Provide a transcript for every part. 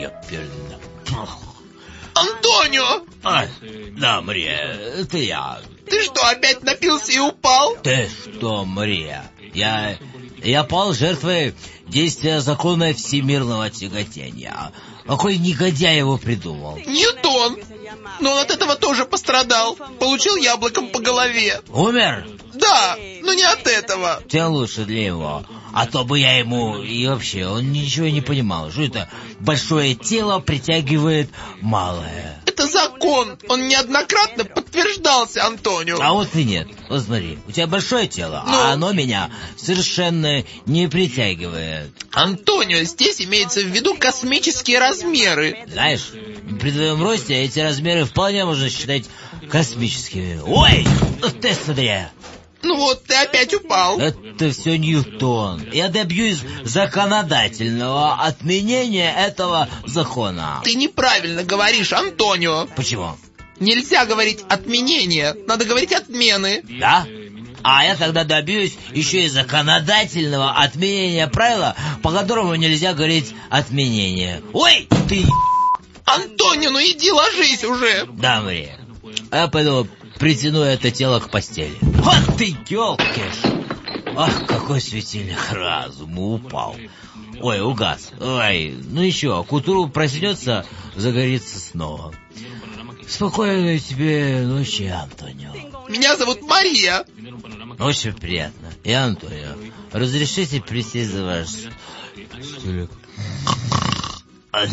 Я перна. Антонио! Да, Мария, это я. Ты что, опять напился и упал? Ты что, Мария? Я... Я пал жертвой действия закона всемирного тяготения. Какой негодяй его придумал? Ньютон! Но он от этого тоже пострадал. Получил яблоком по голове. Умер? Да, но не от этого. Тем лучше для него. А то бы я ему... И вообще, он ничего не понимал, что это большое тело притягивает малое. Это закон. Он неоднократно подтверждался, Антонио. А вот и нет. Вот смотри, у тебя большое тело, Ну? а оно меня совершенно не притягивает. Антонио, здесь имеется в виду космические размеры. Знаешь, при твоем росте эти размеры вполне можно считать космическими. Ой, ты смотри. Ну вот, ты опять упал. Это все Ньютон. Я добьюсь законодательного отменения этого закона. Ты неправильно говоришь, Антонио. Почему? Нельзя говорить отменение, надо говорить отмены. Да? А я тогда добьюсь еще и законодательного отменения правила, по которому нельзя говорить отменение. Ой, ты... Антонио, ну иди ложись уже. Да, Мария. Я пойду притяну это тело к постели. Вот ты, елкиш! Ах, какой светильник разуму упал. Ой, угас. Ой, ну еще, к утру проснется, загорится снова. Спокойной тебе ночи, Антонио. Меня зовут Мария. Очень приятно. И Антонио, разрешите присесть за ваш столик? А?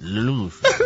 Люша.